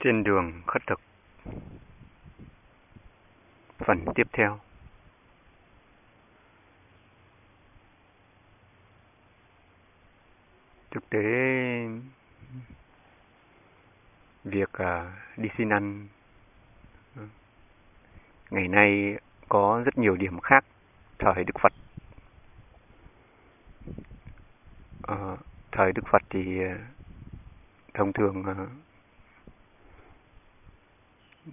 Trên đường khất thực. Phần tiếp theo. Thực tế Việc uh, đi xin ăn ừ, Ngày nay có rất nhiều điểm khác Thời Đức Phật. Uh, Thời Đức Phật thì uh, thông thường uh,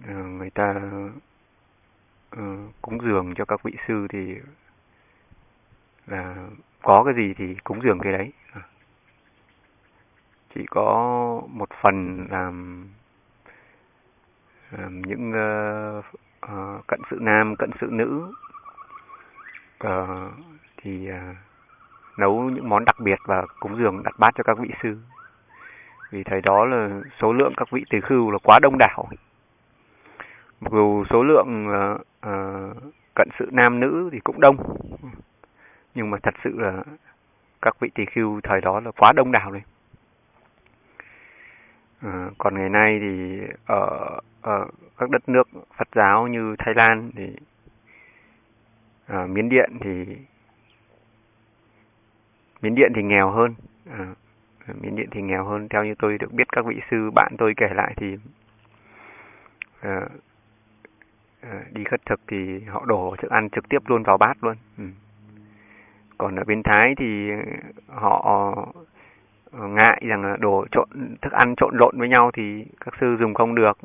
Ờ, người ta ờ, cúng dường cho các vị sư thì là có cái gì thì cúng dường cái đấy. Ờ. Chỉ có một phần làm, làm những uh, uh, cận sự nam cận sự nữ. Uh, thì uh, nấu những món đặc biệt và cúng dường đặt bát cho các vị sư. Vì thời đó là số lượng các vị tỳ khưu là quá đông đảo mặc dù số lượng uh, uh, cận sự nam nữ thì cũng đông. Nhưng mà thật sự là các vị tỳ khưu thời đó là quá đông đảo đấy uh, ờ, còn ngày nay thì ở, ở các đất nước Phật giáo như Thái Lan thì uh, Miến Điện thì Miến Điện thì nghèo hơn. Uh, Miến Điện thì nghèo hơn. Theo như tôi được biết các vị sư bạn tôi kể lại thì uh, Ờ, đi khất thực thì họ đổ thức ăn trực tiếp luôn vào bát luôn. Ừ. Còn ở bên Thái thì ờ, họ ờ, ngại rằng là đổ trộn thức ăn trộn lộn với nhau thì các sư dùng không được.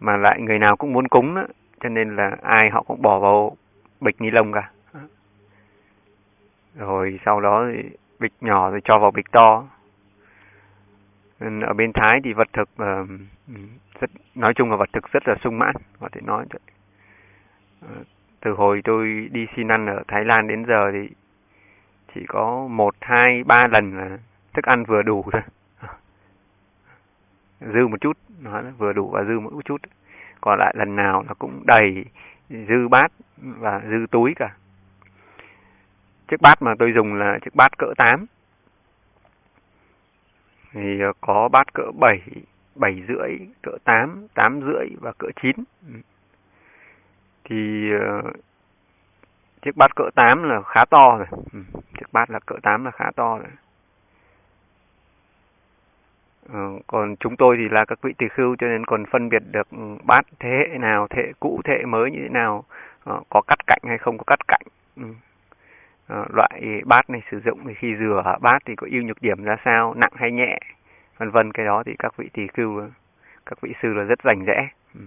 Mà lại người nào cũng muốn cúng đó, cho nên là ai họ cũng bỏ vào bịch ni lông cả. Rồi sau đó thì bịch nhỏ rồi cho vào bịch to. Nên ở bên Thái thì vật thực uh, rất, nói chung là vật thực rất là sung mãn, có thể nói vậy. Ờ, từ hồi tôi đi xin ăn ở Thái Lan đến giờ thì chỉ có một, hai, ba lần là thức ăn vừa đủ thôi. Dư một chút, nó vừa đủ và dư một chút. Còn lại lần nào nó cũng đầy, dư bát và dư túi cả. Chiếc bát mà tôi dùng là chiếc bát cỡ 8 thì ờ, có bát cỡ 7 7 rưỡi, cỡ 8, 8 rưỡi và cỡ 9. Ừ. Thì uh, chiếc bát cỡ 8 là khá to rồi. Ừ, chiếc bát là cỡ 8 là khá to rồi. Ờ, còn chúng tôi thì là các vị tỳ khưu cho nên còn phân biệt được ừ, bát thế hệ nào, thế hệ cũ, thế hệ mới như thế nào, ờ, có cắt cạnh hay không có cắt cạnh. Ừ. Loại bát này sử dụng thì khi rửa bát thì có ưu nhược điểm ra sao, nặng hay nhẹ vân vân, cái đó thì các vị tỳ khưu, các vị sư là rất rành rẽ. Ừ.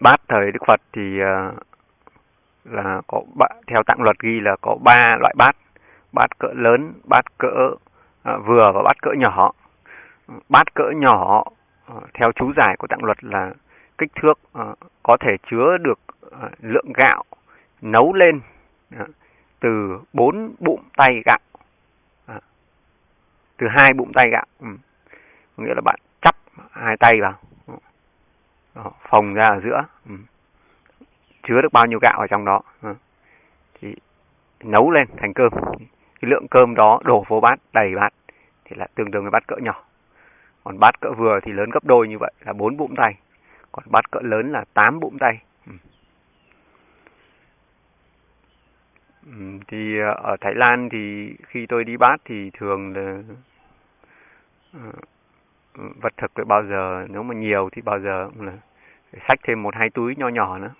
Bát thời đức phật thì à, là có theo tạng luật ghi là có ba loại bát. Bát cỡ lớn, bát cỡ à, vừa và bát cỡ nhỏ. Bát cỡ nhỏ à, theo chú giải của tạng luật là kích thước có thể chứa được lượng gạo nấu lên từ bốn bụng tay gạo từ hai bụng tay gạo. Ừ. nghĩa là bạn chắp hai tay vào. Ừ. Đó, phồng ra ở giữa. Ừ. chứa được bao nhiêu gạo ở trong đó. Ừ. thì nấu lên thành cơm. Cái lượng cơm đó đổ vô bát đầy bát thì là tương đương với bát cỡ nhỏ. Còn bát cỡ vừa thì lớn gấp đôi như vậy là bốn bụng tay. Còn bát cỡ lớn là tám bụng tay ừ thì ờ, ở Thái Lan thì khi tôi đi bát thì thường là ờ, vật thực thì bao giờ nếu mà nhiều thì bao giờ cũng là xách thêm một hai túi nho nhỏ nữa.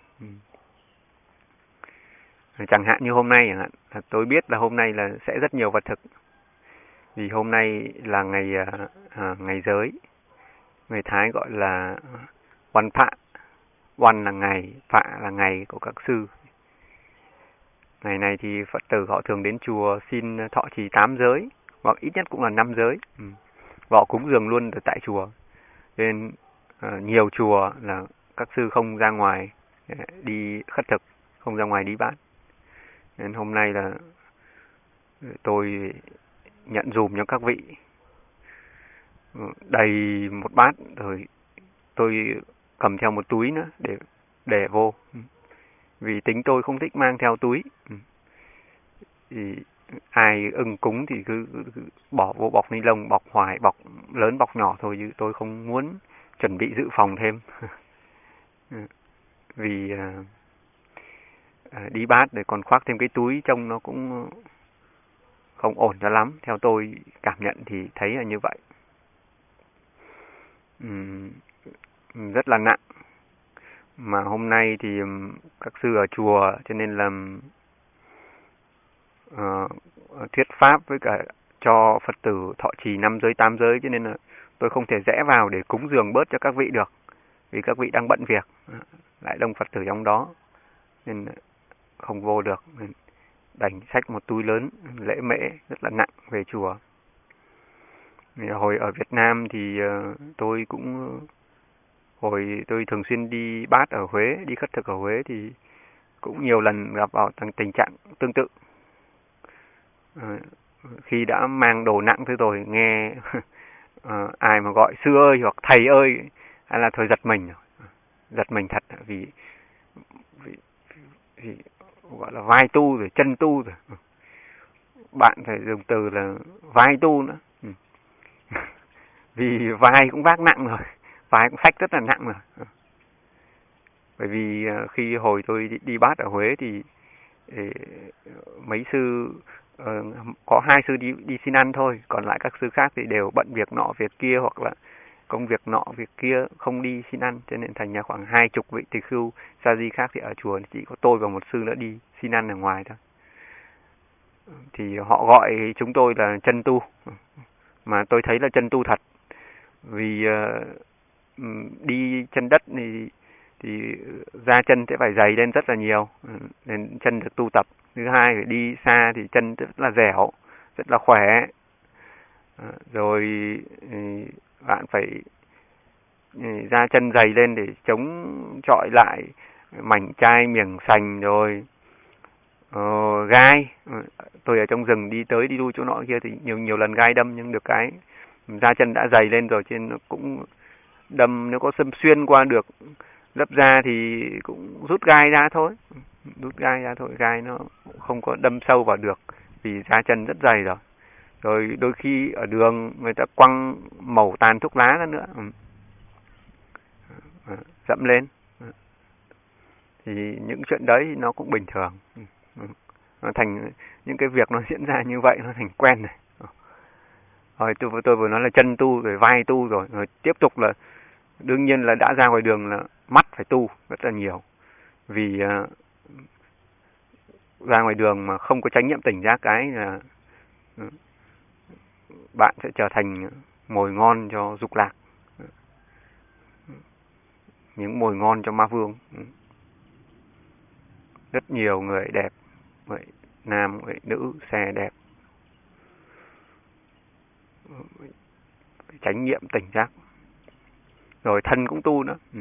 Chẳng hạn như hôm nay chẳng hạn tôi biết là hôm nay là sẽ rất nhiều vật thực. Vì hôm nay là ngày à, ngày giới. Người Thái gọi là Văn Phạ. Văn là ngày Phạ là ngày của các sư ngày này thì Phật tử họ thường đến chùa xin thọ trì tám giới hoặc ít nhất cũng là năm giới. Ừ. Họ cúng dường luôn ở tại chùa. Nên uh, nhiều chùa là các sư không ra ngoài ờ, đi khất thực không ra ngoài đi bán. Nên hôm nay là ờ, tôi nhận dùm cho các vị. Ừ, đầy một bát rồi tôi cầm theo một túi nữa để để vô. Ừ vì tính tôi không thích mang theo túi. Ừ. Thì ai ưng cúng thì cứ, cứ, bỏ vô bọc ni lông bọc hoài bọc lớn bọc nhỏ thôi chứ tôi không muốn chuẩn bị dự phòng thêm. Ừ. Vì à, à, đi bát để còn khoác thêm cái túi trông nó cũng không ổn cho lắm. Theo tôi cảm nhận thì thấy là như vậy. Uhm, rất là nặng mà hôm nay thì các sư ở chùa cho nên là uh, thuyết pháp với cả cho Phật tử thọ trì năm giới tám giới cho nên là tôi không thể rẽ vào để cúng dường bớt cho các vị được vì các vị đang bận việc ờ, lại đông Phật tử trong đó nên không vô được nên đành sách một túi lớn lễ mễ rất là nặng về chùa. Hồi ở Việt Nam thì tôi cũng hồi tôi thường xuyên đi bát ở Huế đi khất thực ở Huế thì cũng nhiều lần gặp vào tình trạng tương tự. Ờ, khi đã mang đồ nặng thế rồi nghe ờ, ai mà gọi sư ơi hoặc thầy ơi hay là thôi giật mình. Giật mình thật vì vì, vì gọi là vai tu rồi chân tu rồi. Bạn phải dùng từ là vai tu nữa. Ừ. Vì vai cũng vác nặng rồi vai cũng sách rất là nặng rồi ừ. bởi vì ờ, khi hồi tôi đi, đi bát ở Huế thì ờ, mấy sư ờ, có hai sư đi đi xin ăn thôi còn lại các sư khác thì đều bận việc nọ việc kia hoặc là công việc nọ việc kia không đi xin ăn. Cho nên thành ra khoảng hai chục vị tỳ khưu sa di khác thì ở chùa chỉ có tôi và một sư nữa đi xin ăn ở ngoài thôi. Thì họ gọi chúng tôi là chân tu. Ừ. Mà tôi thấy là chân tu thật. Vì uh, đi chân đất thì thì da chân sẽ phải dày lên rất là nhiều ừ, nên chân được tu tập. Thứ hai phải đi xa thì chân rất là dẻo rất là khỏe. Ờ, rồi ừ, bạn phải da ra chân dày lên để chống chọi lại mảnh chai miệng sành rồi. Uh, gai tôi ở trong rừng đi tới đi lui chỗ nọ kia thì nhiều nhiều lần gai đâm nhưng được cái da chân đã dày lên rồi trên nó cũng đâm nếu có xâm xuyên qua được lớp da thì cũng rút gai ra thôi. Rút gai ra thôi, gai nó không có đâm sâu vào được vì da chân rất dày rồi. Rồi đôi khi ở đường người ta quăng màu tàn thuốc lá ra nữa. Ừ. Dẫm lên. Thì những chuyện đấy nó cũng bình thường. Nó thành những cái việc nó diễn ra như vậy nó thành quen này rồi tôi tôi vừa nói là chân tu rồi vai tu rồi rồi tiếp tục là đương nhiên là đã ra ngoài đường là mắt phải tu rất là nhiều. Vì uh, ra ngoài đường mà không có tránh niệm tỉnh giác cái là ừ, bạn sẽ trở thành mồi ngon cho dục lạc. Những mồi ngon cho ma vương. Ừ. Rất nhiều người đẹp người nam người nữ xe đẹp. Ừ, tránh nhiệm tỉnh giác rồi thân cũng tu nữa. Ừ.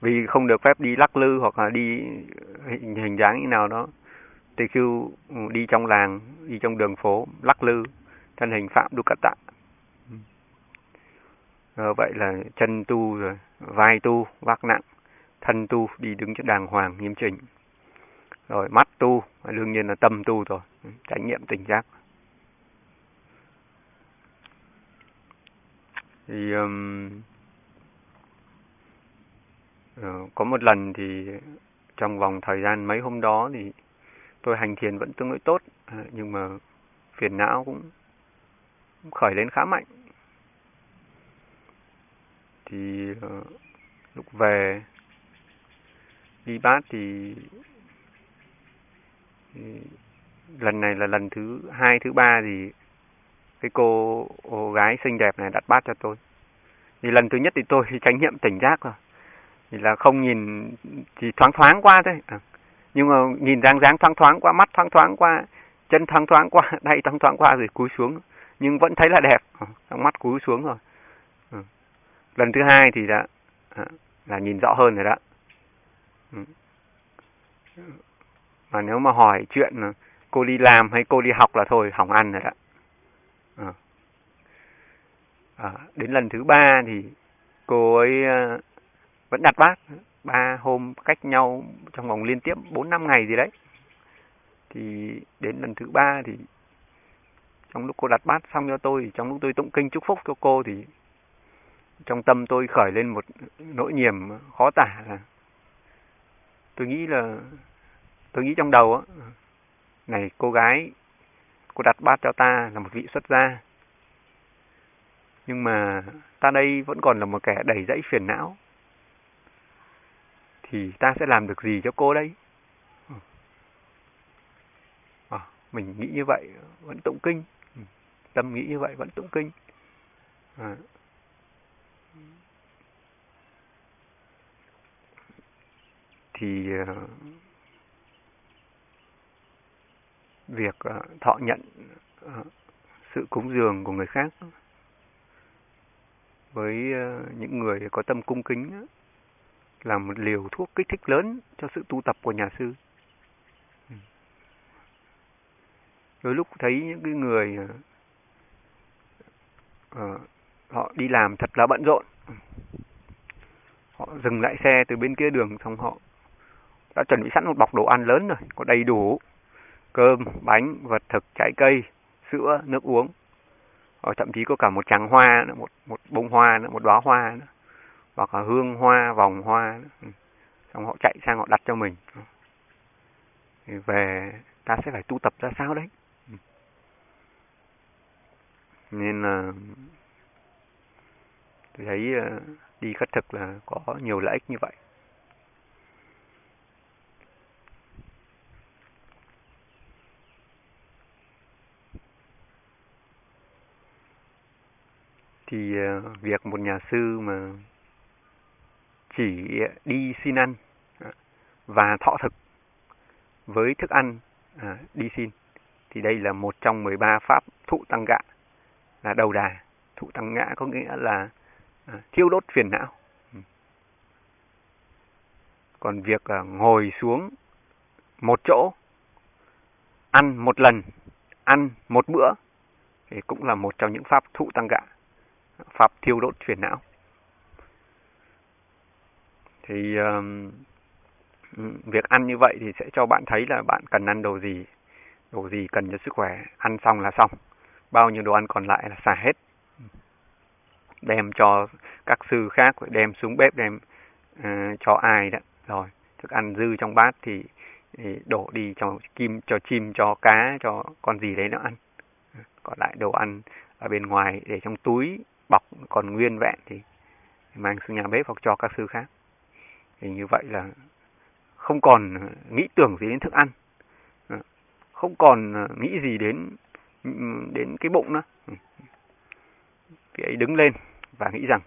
Vì không được phép đi lắc lư hoặc là đi hình, hình dáng như nào đó. Tỳ khưu đi trong làng đi trong đường phố lắc lư thân hình phạm đu cát tạ ờ, vậy là chân tu rồi vai tu vác nặng thân tu đi đứng trước đàng hoàng nghiêm chỉnh. Rồi mắt tu đương nhiên là tâm tu rồi ừ, trải nghiệm tỉnh giác. Thì um, Ờ, có một lần thì trong vòng thời gian mấy hôm đó thì tôi hành thiền vẫn tương đối tốt ờ, nhưng mà phiền não cũng, cũng khởi lên khá mạnh. Thì uh, lúc về đi bát thì, thì lần này là lần thứ hai thứ ba thì cái cô, cô gái xinh đẹp này đặt bát cho tôi. Thì lần thứ nhất thì tôi tránh niệm tỉnh giác rồi thì là không nhìn chỉ thoáng thoáng qua thôi à. nhưng mà nhìn dáng dáng thoáng thoáng qua mắt thoáng thoáng qua chân thoáng thoáng qua tay thoáng thoáng qua rồi cúi xuống nhưng vẫn thấy là đẹp à, mắt cúi xuống rồi à. lần thứ hai thì là à, là nhìn rõ hơn rồi đó ừ. mà nếu mà hỏi chuyện à, cô đi làm hay cô đi học là thôi hỏng ăn rồi đó à. À, đến lần thứ ba thì cô ấy à, vẫn đặt bát ba hôm cách nhau trong vòng liên tiếp, bốn năm ngày gì đấy. Thì đến lần thứ ba thì trong lúc cô đặt bát xong cho tôi, trong lúc tôi tụng kinh chúc phúc cho cô thì trong tâm tôi khởi lên một nỗi niềm khó tả là tôi nghĩ là, tôi nghĩ trong đầu á, này cô gái, cô đặt bát cho ta là một vị xuất gia. Nhưng mà ta đây vẫn còn là một kẻ đầy dẫy phiền não thì ta sẽ làm được gì cho cô đây à, mình nghĩ như vậy vẫn tụng kinh. Ừ, tâm nghĩ như vậy vẫn tụng kinh. À. thì uh, việc uh, thọ nhận uh, sự cúng dường của người khác với uh, những người có tâm cung kính là một liều thuốc kích thích lớn cho sự tu tập của nhà sư. Ừ. Đôi lúc thấy những cái người uh, họ đi làm thật là bận rộn. Ừ. Họ dừng lại xe từ bên kia đường xong họ đã chuẩn bị sẵn một bọc đồ ăn lớn rồi, có đầy đủ cơm, bánh, vật thực, trái cây, sữa, nước uống. Họ thậm chí có cả một tràng hoa, nữa, một một bông hoa, nữa, một đóa hoa nữa hoặc là hương hoa, vòng hoa. Xong họ chạy sang họ đặt cho mình. Thì về ta sẽ phải tu tập ra sao đấy? Nên là tôi thấy ờ, đi khất thực là có nhiều lợi ích như vậy. Thì ờ, việc một nhà sư mà chỉ đi xin ăn à, và thọ thực với thức ăn à, đi xin. Thì đây là một trong 13 pháp thụ tăng gạ là đầu đà. Thụ tăng ngã có nghĩa là à, thiêu đốt phiền não. Ừ. Còn việc à, ngồi xuống một chỗ ăn một lần ăn một bữa thì cũng là một trong những pháp thụ tăng gạ pháp thiêu đốt phiền não thì um, việc ăn như vậy thì sẽ cho bạn thấy là bạn cần ăn đồ gì đồ gì cần cho sức khỏe. Ăn xong là xong. Bao nhiêu đồ ăn còn lại là xả hết. Đem cho các sư khác đem xuống bếp đem uh, cho ai đó. Rồi thức ăn dư trong bát thì, thì đổ đi cho kim cho chim cho cá cho con gì đấy nó ăn. Còn lại đồ ăn ở bên ngoài để trong túi bọc còn nguyên vẹn thì mang xuống nhà bếp hoặc cho các sư khác thì như vậy là không còn nghĩ tưởng gì đến thức ăn. Không còn nghĩ gì đến đến cái bụng nữa. Vị ấy đứng lên và nghĩ rằng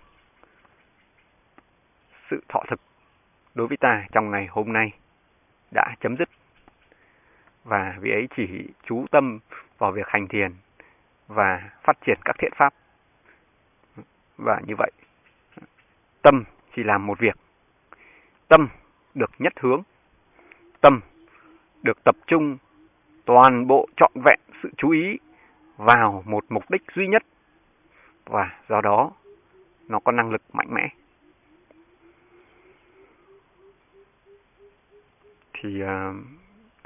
sự thọ thực đối với ta trong ngày hôm nay đã chấm dứt. Và vị ấy chỉ chú tâm vào việc hành thiền và phát triển các thiện pháp. Và như vậy, tâm chỉ làm một việc tâm được nhất hướng, tâm được tập trung toàn bộ trọn vẹn sự chú ý vào một mục đích duy nhất và do đó nó có năng lực mạnh mẽ. Thì à,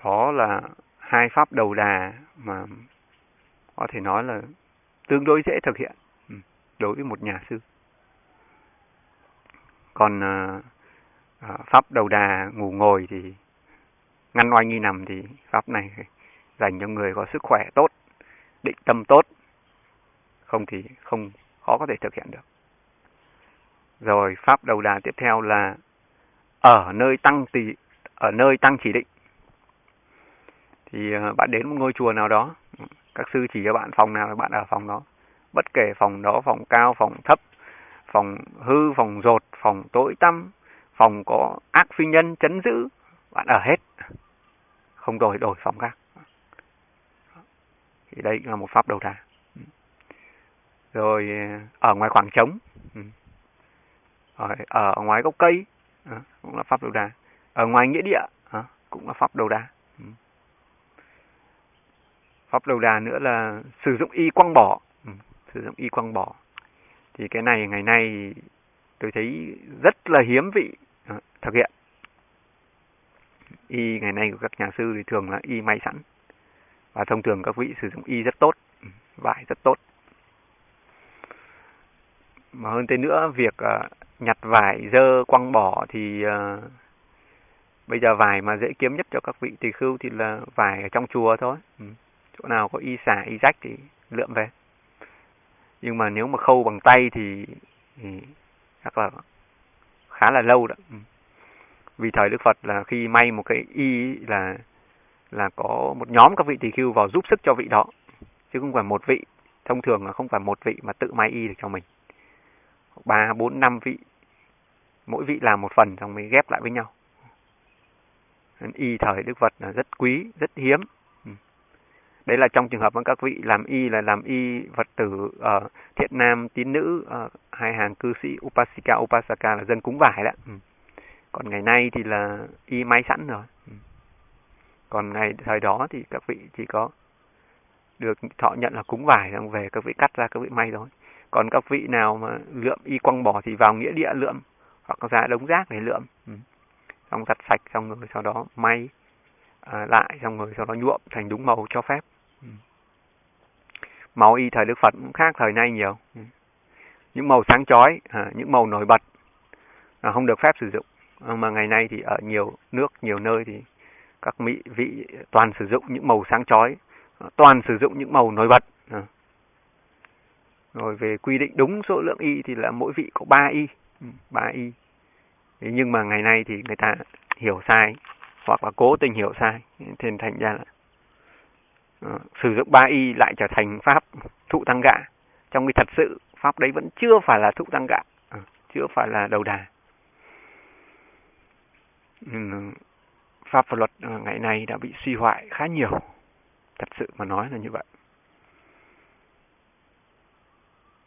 đó là hai pháp đầu đà mà có thể nói là tương đối dễ thực hiện ừ, đối với một nhà sư. Còn uh, À, pháp đầu đà ngủ ngồi thì ngăn oai nghi nằm thì pháp này dành cho người có sức khỏe tốt, định tâm tốt, không thì không khó có thể thực hiện được. Rồi pháp đầu đà tiếp theo là ở nơi tăng tỳ ở nơi tăng chỉ định. Thì ờ, bạn đến một ngôi chùa nào đó, các sư chỉ cho bạn phòng nào là bạn ở phòng đó. Bất kể phòng đó phòng cao, phòng thấp, phòng hư, phòng rột, phòng tối tăm, phòng có ác phi nhân chấn giữ bạn ở hết. Không đổi đổi phòng khác. Thì đây là một pháp đầu đà rồi ở ngoài khoảng trống. Ở, ở ngoài gốc cây cũng là pháp đầu đà ở ngoài nghĩa địa cũng là pháp đầu đà pháp đầu đà nữa là sử dụng y quăng bỏ. Sử dụng y quăng bỏ. Thì cái này ngày nay tôi thấy rất là hiếm vị thực hiện y ngày nay của các nhà sư thì thường là y may sẵn. Và thông thường các vị sử dụng y rất tốt vải rất tốt. Mà hơn thế nữa việc uh, nhặt vải dơ quăng bỏ thì uh, bây giờ vải mà dễ kiếm nhất cho các vị tỳ khưu thì là vải ở trong chùa thôi. Ừ. chỗ nào có y xả y rách thì lượm về. Nhưng mà nếu mà khâu bằng tay thì, thì chắc là khá là lâu đó. Ừ vì thời đức phật là khi may một cái y là là có một nhóm các vị tỳ khưu vào giúp sức cho vị đó. Chứ không phải một vị. Thông thường là không phải một vị mà tự may y được cho mình. Ba bốn năm vị. Mỗi vị làm một phần xong mới ghép lại với nhau. Y thời đức phật là rất quý rất hiếm. Ừ. Đấy là trong trường hợp các vị làm y là làm y vật tử uh, thiện nam tín nữ uh, hai hàng cư sĩ upasika upasaka là dân cúng vải đó. Ừ còn ngày nay thì là y may sẵn rồi ừ. còn ngày thời đó thì các vị chỉ có được thọ nhận là cúng vải xong về các vị cắt ra các vị may thôi còn các vị nào mà lượm y quăng bỏ thì vào nghĩa địa lượm hoặc ra đống rác để lượm ừ. xong giặt sạch xong rồi sau đó may à, lại xong rồi sau đó nhuộm thành đúng màu cho phép ừ. màu y thời đức phật cũng khác thời nay nhiều ừ. những màu sáng chói à, những màu nổi bật là không được phép sử dụng à, Ờ, mà ngày nay thì ở nhiều nước nhiều nơi thì các mỹ vị toàn sử dụng những màu sáng chói ờ, toàn sử dụng những màu nổi bật. Ờ. Rồi về quy định đúng số lượng y thì là mỗi vị có 3 y. Ừ, 3 y. Thế nhưng mà ngày nay thì người ta hiểu sai hoặc là cố tình hiểu sai thế thành ra là uh, sử dụng 3 y lại trở thành pháp thụ tăng gạ. Trong khi thật sự pháp đấy vẫn chưa phải là thụ tăng gạ uh, chưa phải là đầu đà pháp và luật ờ, ngày nay đã bị suy hoại khá nhiều thật sự mà nói là như vậy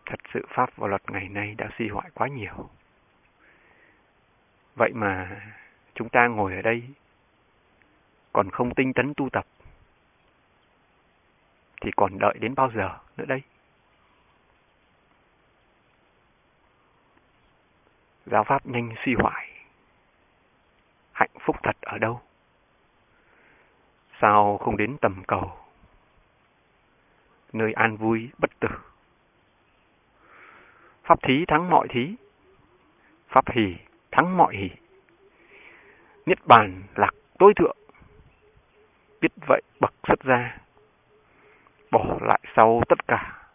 thật sự pháp và luật ngày nay đã suy hoại quá nhiều Vậy mà chúng ta ngồi ở đây, còn không tinh tấn tu tập, thì còn đợi đến bao giờ nữa đây? Giáo pháp nhanh suy hoại. Ở đâu? Sao không đến tầm cầu? Nơi an vui bất tử. Pháp thí thắng mọi thí. Pháp hỷ thắng mọi hỷ. Niết bàn lạc tối thượng. Biết vậy bậc xuất ra, bỏ lại sau tất cả.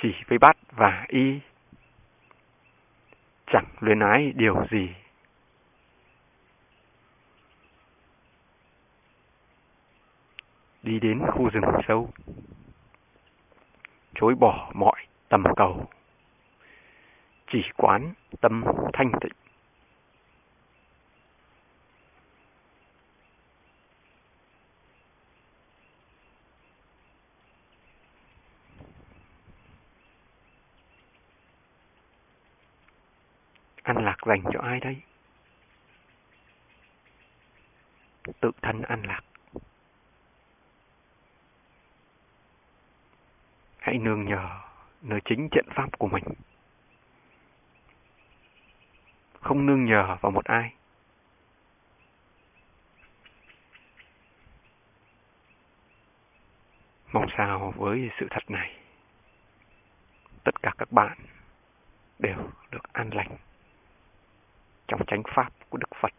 Chỉ với bát và y, chẳng luyến ái điều gì. Đi đến khu rừng sâu, chối bỏ mọi tầm cầu chỉ quán tâm thanh tịnh. An lạc dành cho ai đây? Tự thân an lạc. Hãy nương nhờ nơi chính trận pháp của mình. không nương nhờ vào một ai. Mong sao với sự thật này, tất cả các bạn đều được an lành trong chánh pháp của Đức Phật.